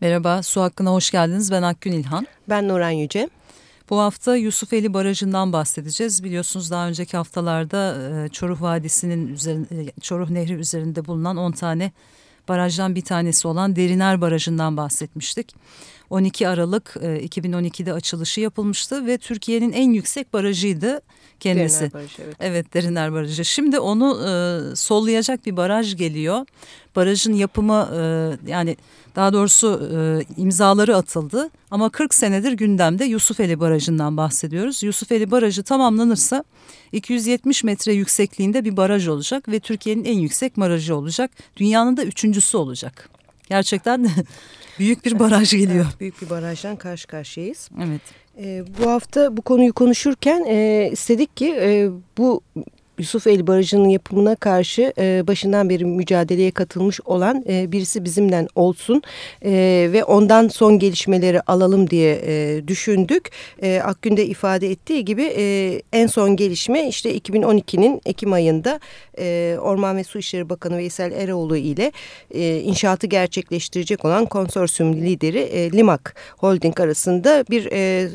Merhaba, Su Hakkı'na hoş geldiniz. Ben Akgün İlhan. Ben Nuran Yüce. Bu hafta Yusufeli Barajı'ndan bahsedeceğiz. Biliyorsunuz daha önceki haftalarda e, Çoruh Vadisi'nin üzerinde, e, Çoruh Nehri üzerinde bulunan 10 tane barajdan bir tanesi olan Deriner Barajı'ndan bahsetmiştik. 12 Aralık 2012'de e, açılışı yapılmıştı ve Türkiye'nin en yüksek barajıydı kendisi. Deriner Barajı, evet. evet Deriner Barajı. Şimdi onu e, sollayacak bir baraj geliyor. Barajın yapımı e, yani daha doğrusu e, imzaları atıldı ama 40 senedir gündemde Yusufeli Barajı'ndan bahsediyoruz. Yusufeli Barajı tamamlanırsa 270 metre yüksekliğinde bir baraj olacak ve Türkiye'nin en yüksek barajı olacak. Dünyanın da üçüncüsü olacak. Gerçekten büyük bir baraj geliyor. Büyük bir barajdan karşı karşıyayız. Evet. E, bu hafta bu konuyu konuşurken e, istedik ki e, bu Yusuf El Barajı'nın yapımına karşı e, başından beri mücadeleye katılmış olan e, birisi bizimle olsun e, ve ondan son gelişmeleri alalım diye e, düşündük. E, Akgün de ifade ettiği gibi e, en son gelişme işte 2012'nin Ekim ayında e, Orman ve Su İşleri Bakanı Veysel Eroğlu ile e, inşaatı gerçekleştirecek olan konsorsiyum lideri e, Limak Holding arasında bir e,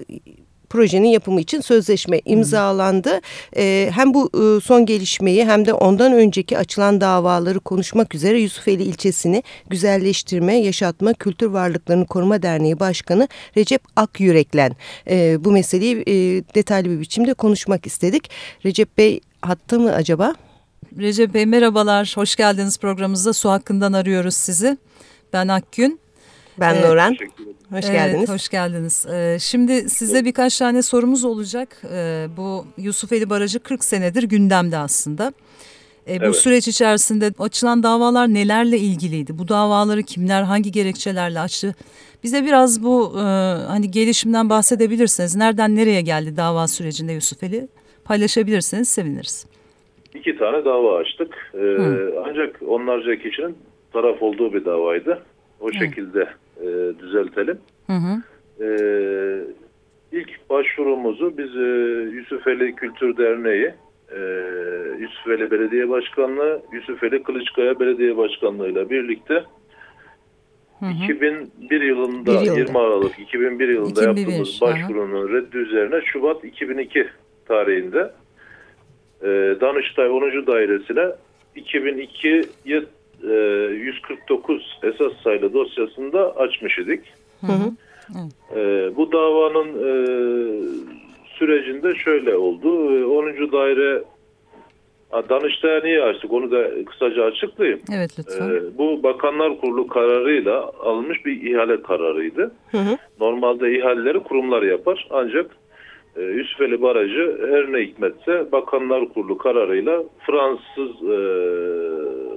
projenin yapımı için sözleşme imzalandı. E, hem bu e, son gelişmeyi hem de ondan önceki açılan davaları konuşmak üzere Yusufeli ilçesini güzelleştirme, yaşatma, kültür varlıklarını koruma derneği başkanı Recep Akyüreklen e, bu meseleyi e, detaylı bir biçimde konuşmak istedik. Recep Bey hatta mı acaba? Recep Bey merhabalar, hoş geldiniz programımızda. Su hakkından arıyoruz sizi. Ben Akgün. Ben evet. Nurhan. Hoş evet, geldiniz. Hoş geldiniz. Ee, şimdi size birkaç tane sorumuz olacak. Ee, bu Yusufeli Barajı 40 senedir gündemde aslında. Ee, bu Evet. süreç içerisinde açılan davalar nelerle ilgiliydi? Bu davaları kimler hangi gerekçelerle açtı? Bize biraz bu e, hani gelişimden bahsedebilirsiniz. Nereden nereye geldi dava sürecinde Yusufeli? Paylaşabilirseniz seviniriz. İki tane dava açtık. Ee, Hı. ancak onlarca kişinin taraf olduğu bir davaydı. O şekilde e, düzeltelim. Hı hı. Ee, ilk başvurumuzu biz e, Yusufeli Kültür Derneği, e, Yusufeli Belediye Başkanlığı, Yusufeli Kılıçkaya Belediye Başkanlığı ile birlikte Hı hı. 2001 yılında, yılda. 20 Aralık 2001 yılında 2001, yaptığımız aha. başvurunun reddi üzerine Şubat 2002 tarihinde e, Danıştay 10. Dairesine 2002'ye e, 149 esas sayılı dosyasında açmış idik. Hı hı. E, bu davanın e, sürecinde şöyle oldu. E, 10. daire Danıştay'a niye açtık onu da kısaca açıklayayım. Evet lütfen. Ee, bu Bakanlar Kurulu kararıyla alınmış bir ihale kararıydı. Hı hı. Normalde ihaleleri kurumlar yapar. Ancak e, Yusufeli Barajı her ne hikmetse Bakanlar Kurulu kararıyla Fransız e,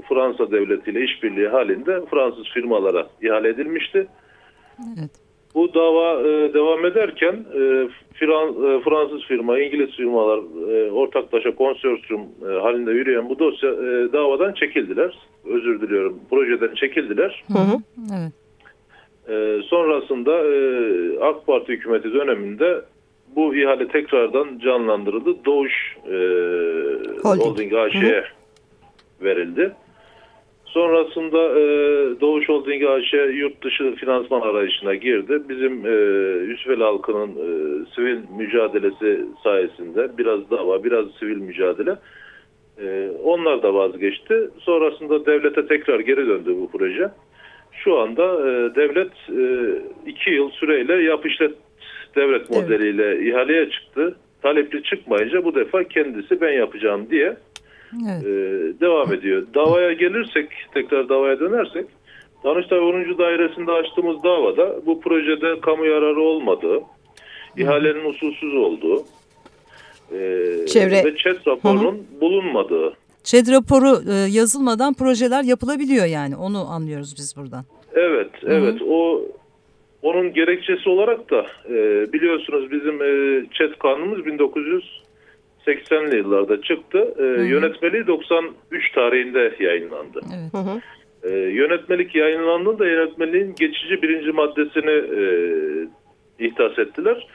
Fransa devletiyle işbirliği halinde Fransız firmalara ihale edilmişti. Evet. Bu dava e, devam ederken e, Fran- e, Fransız firma, İngiliz firmalar e, ortaklaşa konsorsiyum e, halinde yürüyen bu dosya e, davadan çekildiler. Özür diliyorum. Projeden çekildiler. Hı hı. Evet. E, sonrasında e, AK Parti hükümeti döneminde bu ihale tekrardan canlandırıldı. Doğuş e, Holding. Holding AŞ'ye verildi. Sonrasında e, Doğuş Holding AŞ yurt dışı finansman arayışına girdi. Bizim e, Yusufeli halkının e, sivil mücadelesi sayesinde biraz dava, biraz sivil mücadele. E, onlar da vazgeçti. Sonrasında devlete tekrar geri döndü bu proje. Şu anda e, devlet e, iki yıl süreyle yap işlet devlet Evet. modeliyle ihaleye çıktı. Talepli çıkmayınca bu defa kendisi ben yapacağım diye Evet. e, devam ediyor. Davaya gelirsek, tekrar davaya dönersek, Danıştay 10. Dairesinde açtığımız davada bu projede kamu yararı olmadığı, ihalenin usulsüz olduğu e, Çevre- ve ÇED raporunun bulunmadığı. ÇED raporu e, yazılmadan projeler yapılabiliyor yani onu anlıyoruz biz buradan. Evet, evet. O onun gerekçesi olarak da e, biliyorsunuz bizim e, ÇED kanunumuz 1980'li yıllarda çıktı. E, Yönetmeliği 93 tarihinde yayınlandı. Evet. Hı hı. E, yönetmelik yayınlandığında yönetmeliğin geçici birinci maddesini e, ihtas ettiler.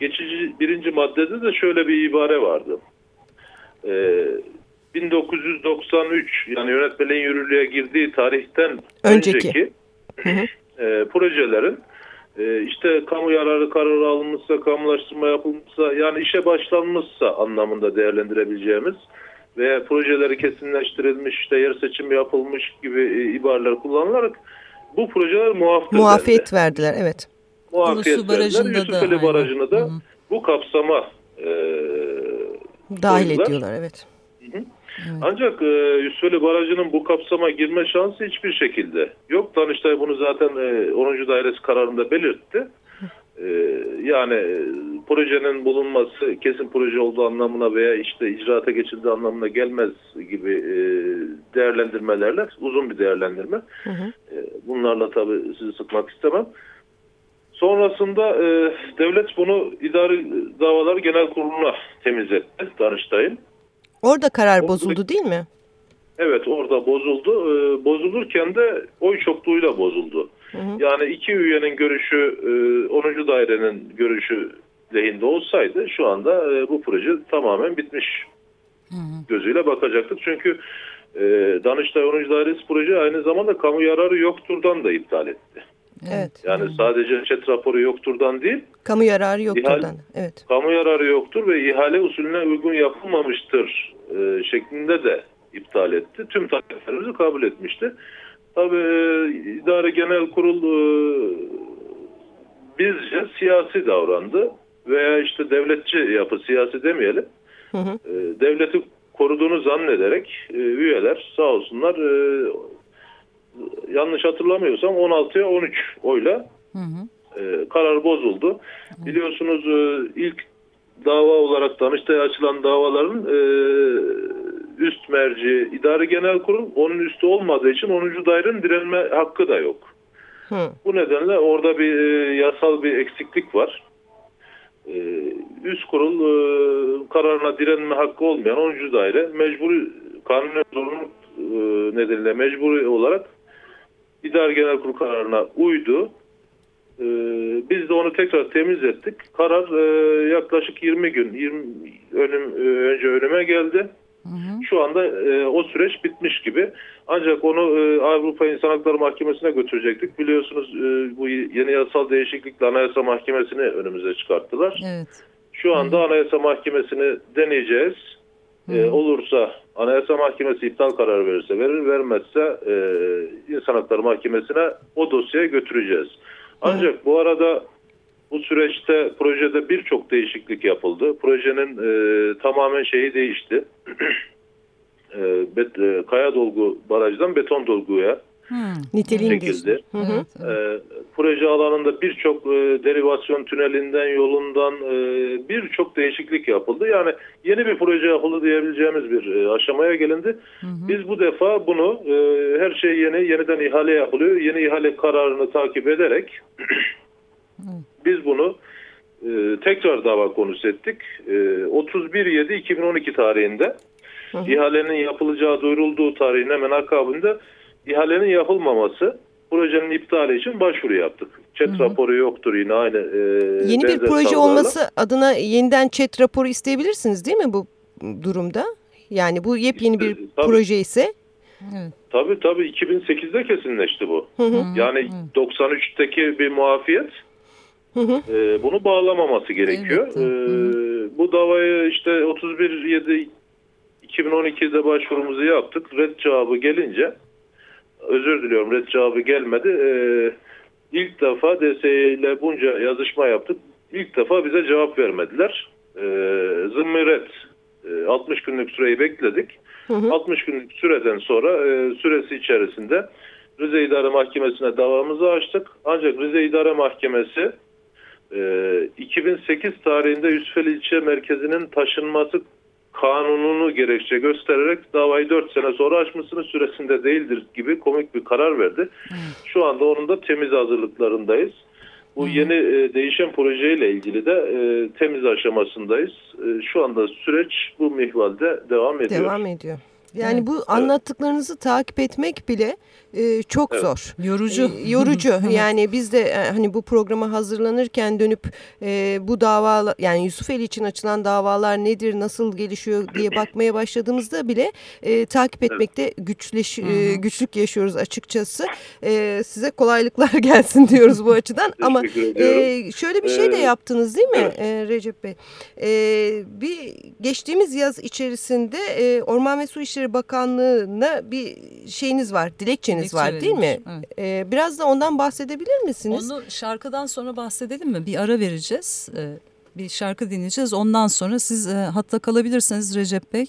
Geçici birinci maddede de şöyle bir ibare vardı. E, 1993 yani yönetmeliğin yürürlüğe girdiği tarihten Önceki. önceki e, projelerin e, işte kamu yararı kararı alınmışsa, kamulaştırma yapılmışsa yani işe başlanmışsa anlamında değerlendirebileceğimiz veya projeleri kesinleştirilmiş, işte yer seçimi yapılmış gibi e, ibareler kullanılarak bu projeler muaf Muafiyet verdiler, evet. Muafiyet Barajı'nda Yusufeli da, Barajı'nı da Hı hı. bu kapsama e, Dahil koydular. ediyorlar, evet. Ancak e, Yusufeli Barajı'nın bu kapsama girme şansı hiçbir şekilde yok. Danıştay bunu zaten e, 10. Dairesi kararında belirtti. E, yani e, projenin bulunması kesin proje olduğu anlamına veya işte icraata geçildiği anlamına gelmez gibi e, değerlendirmelerle uzun bir değerlendirme. Hı hı. E, bunlarla tabii sizi sıkmak istemem. Sonrasında e, devlet bunu idari davalar genel kuruluna temizletti Danıştay'ın. Orada karar Orada- bozuldu değil mi? Evet orada bozuldu. Ee, bozulurken de oy çokluğuyla bozuldu. Hı hı. Yani iki üyenin görüşü e, 10. dairenin görüşü lehinde olsaydı şu anda e, bu proje tamamen bitmiş Hı hı. gözüyle bakacaktık. Çünkü e, Danıştay 10. Dairesi proje aynı zamanda kamu yararı yokturdan da iptal etti. Evet. Yani sadece çet raporu yokturdan değil, Kamu yararı yok İhal- buradan. Evet. kamu yararı yoktur ve ihale usulüne uygun yapılmamıştır e, şeklinde de iptal etti. Tüm taleplerimizi kabul etmişti. Tabii e, idare genel kurul e, bizce siyasi davrandı veya işte devletçi yapı siyasi demeyelim. Hı hı. E, devleti koruduğunu zannederek e, üyeler sağ olsunlar e, yanlış hatırlamıyorsam 16'ya 13 oyla Hı hı. e, karar bozuldu. Biliyorsunuz e, ilk dava olarak Danıştay'a açılan davaların e, üst merci idari genel kurul onun üstü olmadığı için 10. dairenin direnme hakkı da yok. Hı. Bu nedenle orada bir e, yasal bir eksiklik var. E, üst kurul e, kararına direnme hakkı olmayan 10. daire mecburi kanuni zorunluluk e, nedeniyle mecburi olarak idari genel kurul kararına uydu. Ee, biz de onu tekrar temizlettik. Karar e, yaklaşık 20 gün 20 önüm e, önce önüme geldi. Hı hı. Şu anda e, o süreç bitmiş gibi. Ancak onu e, Avrupa İnsan Hakları Mahkemesi'ne götürecektik. Biliyorsunuz e, bu yeni yasal değişiklikle Anayasa Mahkemesi'ni önümüze çıkarttılar. Evet. Şu anda Anayasa Mahkemesi'ni deneyeceğiz. E, olursa Anayasa Mahkemesi iptal kararı verirse verir, vermezse e, İnsan Hakları Mahkemesi'ne o dosyaya götüreceğiz. Ancak bu arada bu süreçte projede birçok değişiklik yapıldı. Projenin e, tamamen şeyi değişti. e, bet, e, kaya dolgu barajdan beton dolguya Hı. Niteliğin çekildi. Hı hı. E, proje alanında birçok e, derivasyon tünelinden, yolundan e, birçok değişiklik yapıldı. Yani yeni bir proje yapıldı diyebileceğimiz bir e, aşamaya gelindi. Hı hı. Biz bu defa bunu e, her şey yeni, yeniden ihale yapılıyor. Yeni ihale kararını takip ederek biz bunu e, tekrar dava konusu ettik. E, 31.7.2012 tarihinde Hı hı. ihalenin yapılacağı duyurulduğu tarihin hemen akabinde ihalenin yapılmaması projenin iptali için başvuru yaptık. Çet raporu yoktur yine aynı. e, Yeni bir proje savlarla. olması adına yeniden chat raporu isteyebilirsiniz değil mi bu durumda? Yani bu yepyeni bir tabii. proje ise. Evet. Tabii tabii 2008'de kesinleşti bu. Hı hı. Yani 93'teki bir muafiyet Hı hı. e, bunu bağlamaması gerekiyor. Hı E, bu davayı işte 31.7 2012'de başvurumuzu yaptık. Red cevabı gelince özür diliyorum red cevabı gelmedi. E, ilk defa DSE ile bunca yazışma yaptık. İlk defa bize cevap vermediler. E, zımmi red. E, 60 günlük süreyi bekledik. Hı hı. 60 günlük süreden sonra e, süresi içerisinde Rize İdare Mahkemesi'ne davamızı açtık. Ancak Rize İdare Mahkemesi e, 2008 tarihinde Yusufeli ilçe merkezinin taşınması kanununu gerekçe göstererek davayı 4 sene sonra açmasının süresinde değildir gibi komik bir karar verdi. Şu anda onun da temiz hazırlıklarındayız. Bu yeni e, değişen projeyle ilgili de e, temiz aşamasındayız. E, şu anda süreç bu mihvalde devam ediyor. Devam ediyor. Yani Evet. bu anlattıklarınızı takip etmek bile e, çok Evet. zor. Yorucu. E, yorucu. Yani biz de e, hani bu programa hazırlanırken dönüp e, bu dava yani Yusufeli için açılan davalar nedir, nasıl gelişiyor diye bakmaya başladığımızda bile e, takip etmekte güçleş e, güçlük yaşıyoruz açıkçası. E, size kolaylıklar gelsin diyoruz bu açıdan. Ama ee, şöyle bir şey de Ee, yaptınız değil mi evet. ee, Recep Bey? Ee, bir geçtiğimiz yaz içerisinde e, Orman ve Su İşleri Bakanlığı'na bir şeyiniz var, dilekçeniz Dilekçe var değil mi? evet. Ee, biraz da ondan bahsedebilir misiniz? Onu şarkıdan sonra bahsedelim mi? Bir ara vereceğiz. Ee, bir şarkı dinleyeceğiz. Ondan sonra siz e, hatta kalabilirsiniz Recep Bey.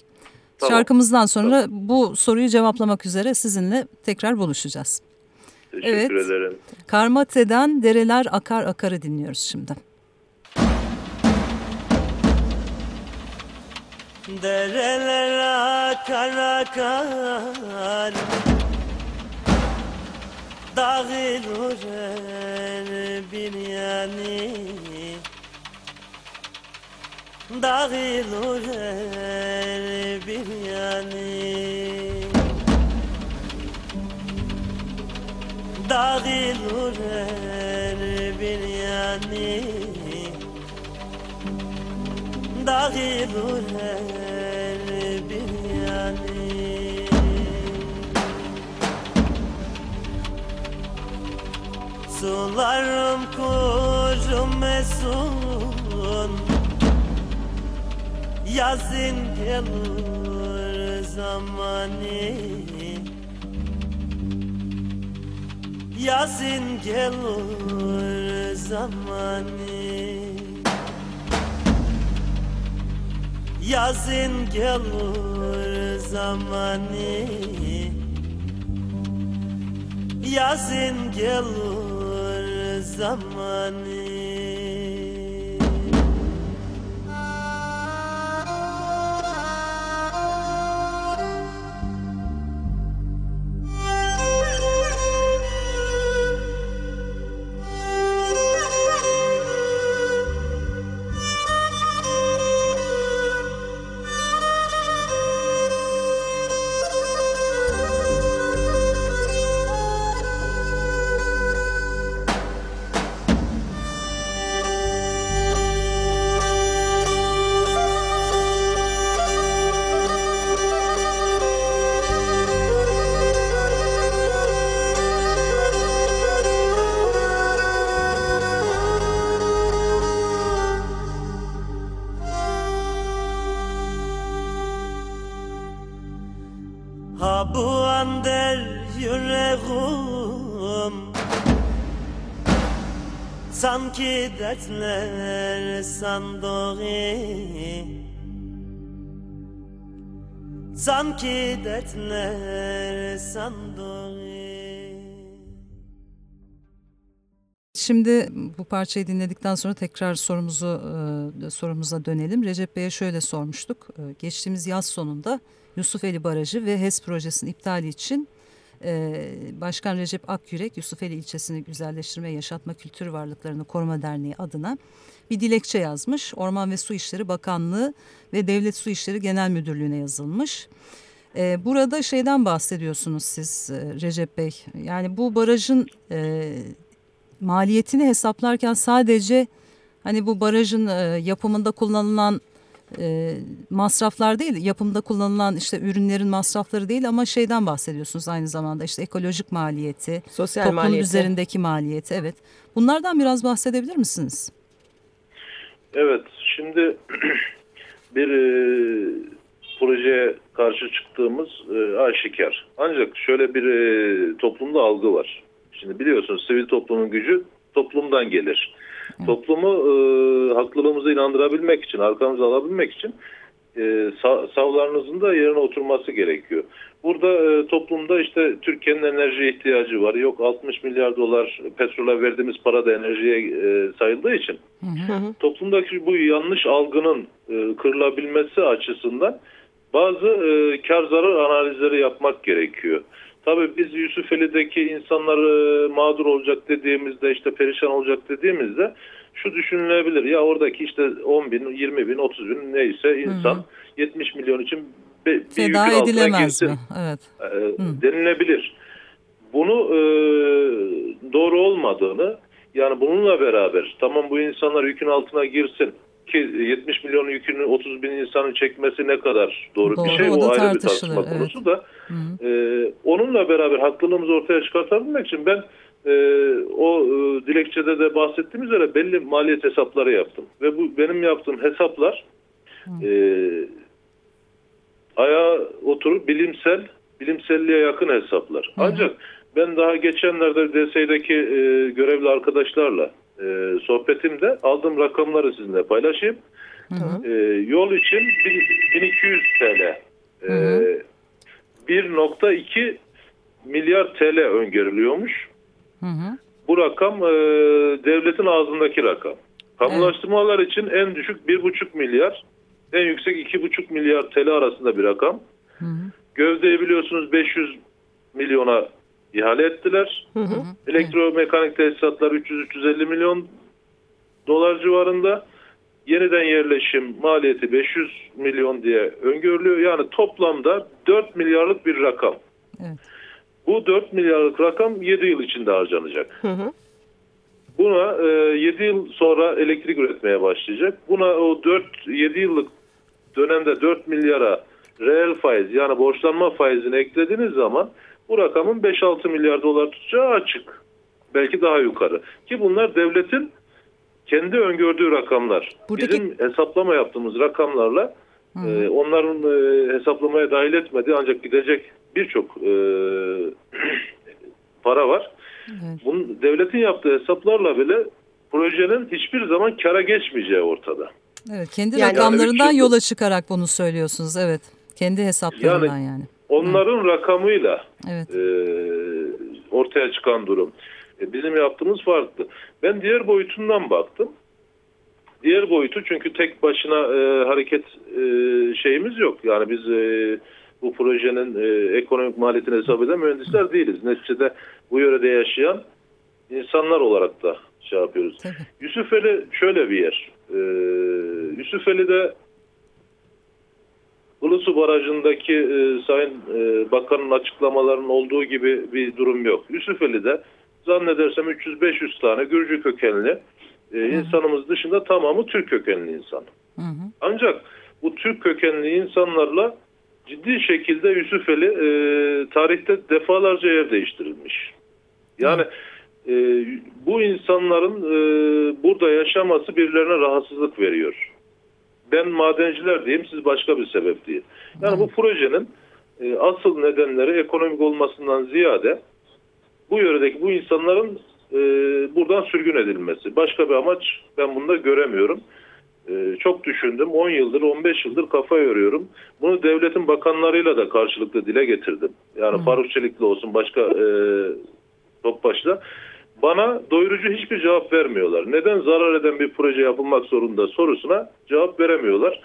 Tamam. Şarkımızdan sonra bu soruyu cevaplamak üzere sizinle tekrar buluşacağız. Teşekkür evet. ederim. Karmate'den Dereler Akar Akar'ı dinliyoruz şimdi. Dereler akar akar. Dağılır bir yani Dağılır bir yani Dağılır bir yani yani. Sularım kurumesun Yazın gelir zamanı. Yazın gelir zamanı Yazın gelir zamanı. Yazın gelir zamanı Ha bu an der yüreğim. Sanki dertler sandığı. Sanki dertler sandığı Şimdi bu parçayı dinledikten sonra tekrar sorumuzu e, sorumuza dönelim. Recep Bey'e şöyle sormuştuk. E, geçtiğimiz yaz sonunda Yusufeli Barajı ve HES projesinin iptali için e, Başkan Recep Akyürek Yusufeli ilçesini güzelleştirme, yaşatma, kültür varlıklarını koruma derneği adına bir dilekçe yazmış. Orman ve Su İşleri Bakanlığı ve Devlet Su İşleri Genel Müdürlüğü'ne yazılmış. Burada şeyden bahsediyorsunuz siz Recep Bey. Yani bu barajın maliyetini hesaplarken sadece hani bu barajın e, yapımında kullanılan e, masraflar değil, yapımda kullanılan işte ürünlerin masrafları değil ama şeyden bahsediyorsunuz aynı zamanda işte ekolojik maliyeti, Sosyal toplum maliyeti. üzerindeki maliyeti evet. Bunlardan biraz bahsedebilir misiniz? Evet, şimdi bir e, projeye karşı çıktığımız e, aşikar. Ancak şöyle bir e, toplumda algı var. Şimdi biliyorsunuz sivil toplumun gücü toplumdan gelir. Toplumu e, haklılığımıza inandırabilmek için, arkamıza alabilmek için e, sa- savlarınızın da yerine oturması gerekiyor. Burada e, toplumda işte Türkiye'nin enerjiye ihtiyacı var. Yok 60 milyar dolar petrola verdiğimiz para da enerjiye e, sayıldığı için Hı hı. toplumdaki bu yanlış algının e, kırılabilmesi açısından bazı e, kar zarar analizleri yapmak gerekiyor. Tabii biz Yusufeli'deki insanlar e, mağdur olacak dediğimizde işte perişan olacak dediğimizde şu düşünülebilir. Ya oradaki işte 10 bin, 20 bin, 30 bin neyse insan 70 milyon için bir Feda yükün edilemez girsin. mi? Evet. e, denilebilir. Bunu e, doğru olmadığını yani bununla beraber tamam bu insanlar yükün altına girsin ki 70 milyon yükünü 30 bin insanın çekmesi ne kadar doğru, Doğru, bir şey o o, ayrı bir tartışma evet. konusu da. E, onunla beraber haklılığımızı ortaya çıkartabilmek için ben e, o e, dilekçede de bahsettiğim üzere belli maliyet hesapları yaptım. Ve bu benim yaptığım hesaplar e, ayağa oturup bilimsel, bilimselliğe yakın hesaplar. Ancak ben daha geçenlerde DSE'deki e, görevli arkadaşlarla e, sohbetimde aldığım rakamları sizinle paylaşayım. E, yol için bin- 1200 TL. E, 1.2 milyar TL öngörülüyormuş. Hı hı. Bu rakam e, devletin ağzındaki rakam. Kamulaştırmalar için en düşük 1,5 milyar, en yüksek 2,5 milyar TL arasında bir rakam. Gövdeyi biliyorsunuz 500 milyona ihale ettiler. Elektromekanik tesisatlar 300-350 milyon dolar civarında. Yeniden yerleşim maliyeti 500 milyon diye öngörülüyor. Yani toplamda 4 milyarlık bir rakam. Evet. Bu 4 milyarlık rakam 7 yıl içinde harcanacak. Buna e, 7 yıl sonra elektrik üretmeye başlayacak. Buna o 4-7 yıllık dönemde 4 milyara reel faiz yani borçlanma faizini eklediğiniz zaman bu rakamın 5-6 milyar dolar tutacağı açık. Belki daha yukarı. Ki bunlar devletin kendi öngördüğü rakamlar. Buradaki- Bizim hesaplama yaptığımız rakamlarla e, onların e, hesaplamaya dahil etmediği ancak gidecek birçok e, para var. Evet. Bunun devletin yaptığı hesaplarla bile projenin hiçbir zaman kara geçmeyeceği ortada. Evet, kendi Yani- rakamlarından Yani yola çıkarak bunu söylüyorsunuz. Evet. Kendi hesaplarından yani. Onların rakamıyla Evet. e, ortaya çıkan durum. E, bizim yaptığımız farklı. Ben diğer boyutundan baktım. Diğer boyutu çünkü tek başına e, hareket e, şeyimiz yok. Yani biz e, bu projenin e, ekonomik maliyetini hesap eden mühendisler değiliz. Neticede bu yörede yaşayan insanlar olarak da şey yapıyoruz. Tabii. Yusufeli şöyle bir yer. E, Yusufeli'de Ilısu Barajı'ndaki e, Sayın e, Bakan'ın açıklamalarının olduğu gibi bir durum yok. Yusufeli'de zannedersem 300-500 tane Gürcü kökenli e, insanımız dışında tamamı Türk kökenli insan. Hı hı. Ancak bu Türk kökenli insanlarla ciddi şekilde Yusufeli e, tarihte defalarca yer değiştirilmiş. Yani e, bu insanların e, burada yaşaması birilerine rahatsızlık veriyor. Ben madenciler diyeyim, siz başka bir sebep deyin. Yani bu projenin e, asıl nedenleri ekonomik olmasından ziyade bu yöredeki bu insanların e, buradan sürgün edilmesi. Başka bir amaç ben bunda göremiyorum. E, çok düşündüm. 10 yıldır, 15 yıldır kafa yoruyorum. Bunu devletin bakanlarıyla da karşılıklı dile getirdim. Yani Faruk Çelikli olsun, başka e, Topbaş'la. Bana doyurucu hiçbir cevap vermiyorlar. Neden zarar eden bir proje yapılmak zorunda sorusuna cevap veremiyorlar.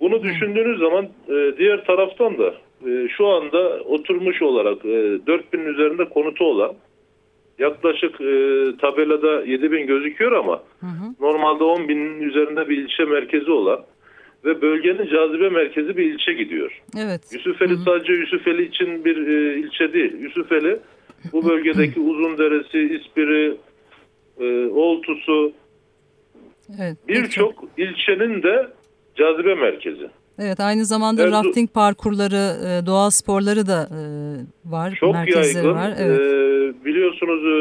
Bunu düşündüğünüz zaman e, diğer taraftan da e, şu anda oturmuş olarak e, 4000'in üzerinde konutu olan yaklaşık e, tabelada 7000 gözüküyor ama normalde 10.000'in üzerinde bir ilçe merkezi olan ve bölgenin cazibe merkezi bir ilçe gidiyor. Evet. Yusufeli sadece Yusufeli için bir e, ilçe değil. Yusufeli bu bölgedeki Uzunderesi, İspiri, e, Oltusu Evet. birçok ilçenin de cazibe merkezi. Evet aynı zamanda Erzu- rafting parkurları, e, doğa sporları da e, var. Çok merkezleri yaygın. var. Evet. E, biliyorsunuz e,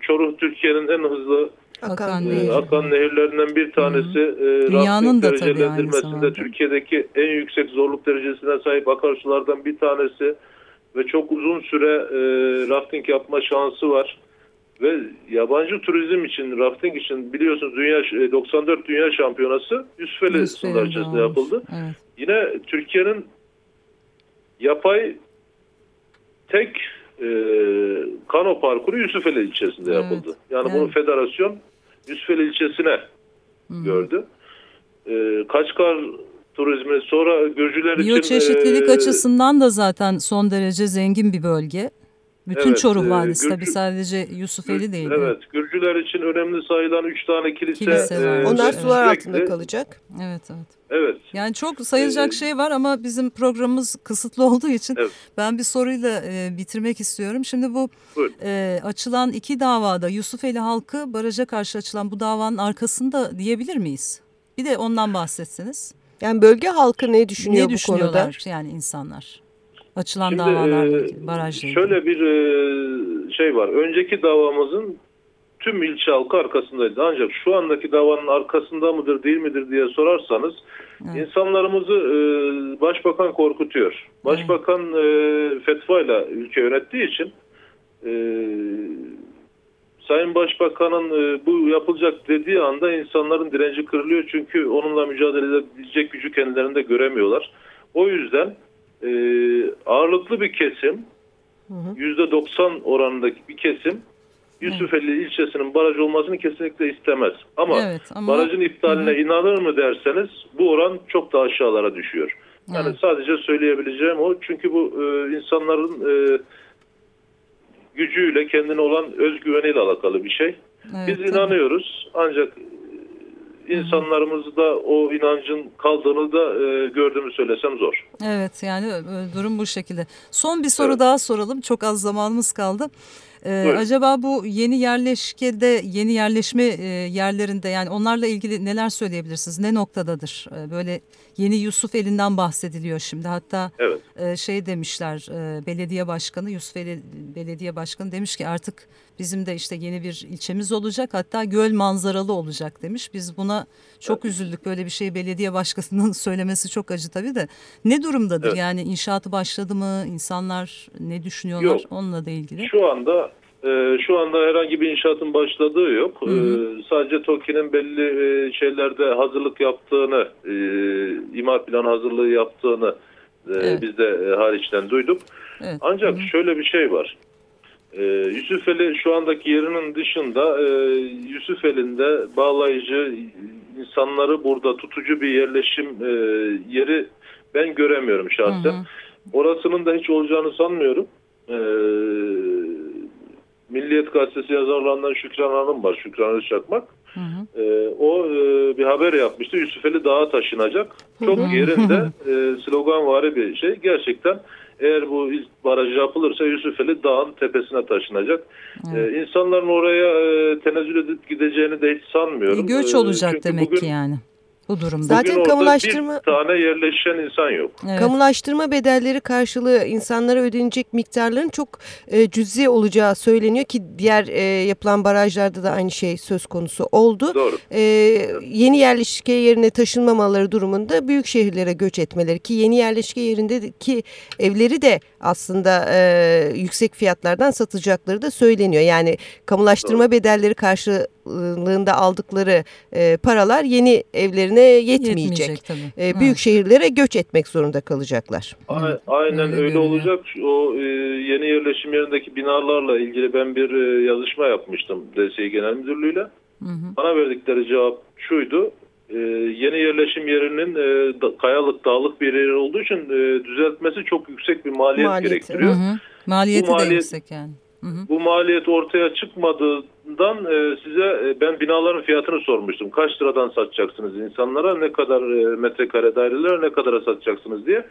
Çoruh Türkiye'nin en hızlı Akan e, Nehir. akan nehirlerinden bir tanesi. E, Dünyanın da tabii aynı zamanda. Türkiye'deki en yüksek zorluk derecesine sahip akarsulardan bir tanesi ve çok uzun süre e, rafting yapma şansı var. Ve yabancı turizm için, rafting için biliyorsunuz dünya e, 94 Dünya Şampiyonası Yusufeli sınırlar içerisinde yapıldı. Evet. Yine Türkiye'nin yapay tek e, kano parkuru Yusufeli ilçesinde Evet, yapıldı. Yani evet. bunu federasyon Yusufeli ilçesine gördü. E, Kaçkar turizmi sonra Gürcüler için Biyoçeşitlilik e, açısından da zaten son derece zengin bir bölge. Bütün Evet, Çoruh e, Vadisi Gürcü- tabii sadece Yusufeli değil. Evet, Gürcüler için önemli sayılan üç tane kilise. Kilise var. e, Onlar Evet. sular sürekli- altında kalacak. Evet evet. Evet. Yani çok sayılacak Ee, şey var ama bizim programımız kısıtlı olduğu için Evet. ben bir soruyla e, bitirmek istiyorum. Şimdi bu Buyurun. e, açılan iki davada Yusufeli halkı baraja karşı açılan bu davanın arkasında diyebilir miyiz? Bir de ondan bahsetseniz. Yani bölge halkı ne düşünüyor ne bu konuda? düşünüyorlar yani insanlar? Açılan Şimdi, davalarla e, barajla ilgili. Şöyle bir e, şey var. Önceki davamızın tüm ilçe halkı arkasındaydı. Ancak şu andaki davanın arkasında mıdır değil midir diye sorarsanız Evet. insanlarımızı e, başbakan korkutuyor. Başbakan e, fetvayla ülke yönettiği için e, Sayın Başbakan'ın e, bu yapılacak dediği anda insanların direnci kırılıyor. Çünkü onunla mücadele edebilecek gücü kendilerinde göremiyorlar. O yüzden e, ağırlıklı bir kesim, %90 oranındaki bir kesim Yusufeli ilçesinin baraj olmasını kesinlikle istemez. Ama, Evet, ama- barajın iptaline inanır mı derseniz bu oran çok daha aşağılara düşüyor. Yani Evet. sadece söyleyebileceğim o. Çünkü bu e, insanların e, gücüyle kendine olan özgüveniyle alakalı bir şey. Evet, Biz inanıyoruz ancak e, insanlarımızda o inancın kaldığını da e, gördüğümü söylesem zor. Evet yani e, durum bu şekilde. Son bir soru Evet. daha soralım. Çok az zamanımız kaldı. Ee, Buyurun. acaba bu yeni yerleşkede, yeni yerleşme e, yerlerinde yani onlarla ilgili neler söyleyebilirsiniz? Ne noktadadır? Ee, böyle yeni Yusuf elinden bahsediliyor şimdi. Hatta Evet. e, şey demişler e, belediye başkanı Yusufeli Belediye Başkanı demiş ki artık bizim de işte yeni bir ilçemiz olacak hatta göl manzaralı olacak demiş. Biz buna çok üzüldük böyle bir şeyi belediye başkanının söylemesi çok acı tabii de ne durumdadır Evet. yani inşaatı başladı mı insanlar ne düşünüyorlar Yok. onunla da ilgili. Şu anda e, şu anda herhangi bir inşaatın başladığı yok. Hı hı. E, sadece TOKİ'nin belli e, şeylerde hazırlık yaptığını, e, imar planı hazırlığı yaptığını e, Evet. biz de e, hariçten duyduk. Evet. Ancak Hı hı. şöyle bir şey var. Ee, Yusufeli şu andaki yerinin dışında e, Yusufeli'nde bağlayıcı insanları burada tutucu bir yerleşim e, yeri ben göremiyorum şahsen. Hı hı. Orasının da hiç olacağını sanmıyorum. Ee, Milliyet Gazetesi yazarlarından Şükran Hanım var. Şükran Özçakmak. Hı hı. Ee, o e, bir haber yapmıştı. Yusufeli Dağa taşınacak. Çok yerinde e, sloganvari bir şey. Gerçekten eğer bu baraj yapılırsa Yusufeli Dağ'ın tepesine taşınacak. Ee, insanların oraya e, tenezzül edip gideceğini de hiç sanmıyorum. E, göç Ee, olacak çünkü demek bugün, ki yani bu durumda. Zaten bugün orada kamulaştırma- bir tane yerleşen insan yok. Evet. Kamulaştırma bedelleri karşılığı insanlara ödenecek miktarların çok e, cüzi olacağı söyleniyor ki diğer e, yapılan barajlarda da aynı şey söz konusu oldu. Doğru. E, yeni yerleşke yerine taşınmamaları durumunda büyük şehirlere göç etmeleri ki yeni yerleşke yerindeki evleri de aslında e, yüksek fiyatlardan satacakları da söyleniyor. Yani kamulaştırma bedelleri karşılığında aldıkları e, paralar yeni evlerine yetmeyecek. Yetmeyecek tabii. E, büyük şehirlere göç etmek zorunda kalacaklar. A- Evet, Aynen öyle öyle, olacak. O e, yeni yerleşim yerindeki binalarla ilgili ben bir e, yazışma yapmıştım DSİ Genel Müdürlüğü'yle. Hı hı. Bana verdikleri cevap şuydu. E, yeni yerleşim yerinin e, da- kayalık, dağlık bir yer olduğu için e, düzeltmesi çok yüksek bir maliyet, Maliyet, Hı gerektiriyor. hı. Maliyeti Bu de maliyet- yüksek yani. Hı hı. Bu maliyet ortaya çıkmadığından e, size e, ben binaların fiyatını sormuştum. Kaç liradan satacaksınız insanlara, ne kadar e, metrekare daireler, ne kadara satacaksınız diye.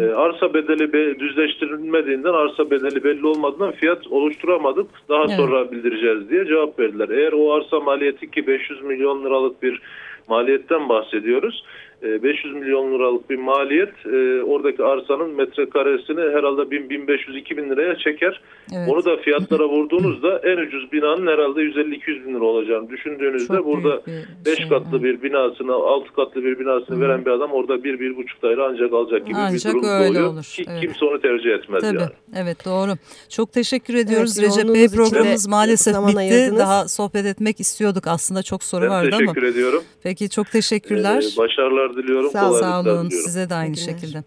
E, arsa bedeli be, düzleştirilmediğinden, arsa bedeli belli olmadığından fiyat oluşturamadık. Daha Evet. sonra bildireceğiz diye cevap verdiler. Eğer o arsa maliyeti ki 500 milyon liralık bir maliyetten bahsediyoruz. E, 500 milyon liralık bir maliyet e, oradaki arsanın metrekaresini herhalde 1000-1500-2000 liraya çeker. Evet. Onu da fiyatlara vurduğunuzda en ucuz binanın herhalde 150-200 bin lira olacağını düşündüğünüzde Çok burada büyük bir 5 şey, katlı evet. bir binasını 6 katlı bir binasını veren bir adam orada 1-1,5 daire ancak alacak gibi Ancak bir durum öyle doğuyor olur, ki evet. kimse onu tercih etmez Tabii. yani. Evet doğru. Çok teşekkür ediyoruz Evet, Recep Bey. Programımız maalesef zaman bitti. ayırdınız. Daha sohbet etmek istiyorduk. Aslında çok soru Ben vardı ama. teşekkür ediyorum. Peki çok teşekkürler. Ee, başarılar diliyorum. Sağ Sağ olun diliyorum. size de aynı şekilde.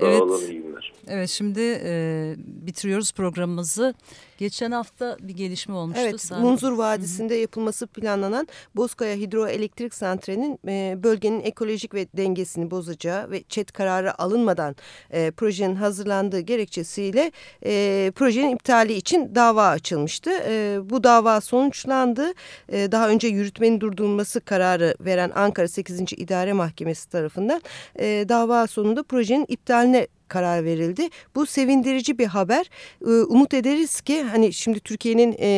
Sağ Evet. olun, iyi günler. Evet şimdi e, bitiriyoruz programımızı. Geçen hafta bir gelişme olmuştu. Evet, Sen... Munzur Vadisi'nde Hı -hı. yapılması planlanan Bozkaya Hidroelektrik Santrali'nin e, bölgenin ekolojik ve dengesini bozacağı ve çet kararı alınmadan e, projenin hazırlandığı gerekçesiyle e, projenin iptali için dava açılmıştı. E, bu dava sonuçlandı. E, daha önce yürütmenin durdurulması kararı veren Ankara 8. İdare Mahkemesi tarafından e, dava sonunda projenin iptaline karar verildi. Bu sevindirici bir haber. Ee, umut ederiz ki hani şimdi Türkiye'nin e,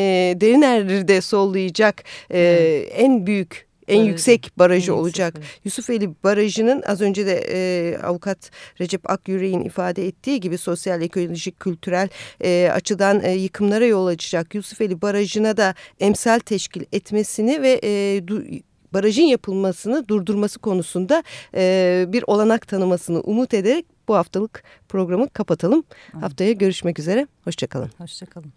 derin erdirde sollayacak e, en büyük en Barajı. yüksek barajı en olacak. Yüksek. Yusufeli Barajı'nın az önce de e, avukat Recep Akyürek'in ifade ettiği gibi sosyal, ekolojik, kültürel e, açıdan e, yıkımlara yol açacak Yusufeli Barajı'na da emsal teşkil etmesini ve e, du, barajın yapılmasını durdurması konusunda e, bir olanak tanımasını umut ederek bu haftalık programı kapatalım. Haftaya görüşmek üzere. Hoşçakalın. Hoşçakalın.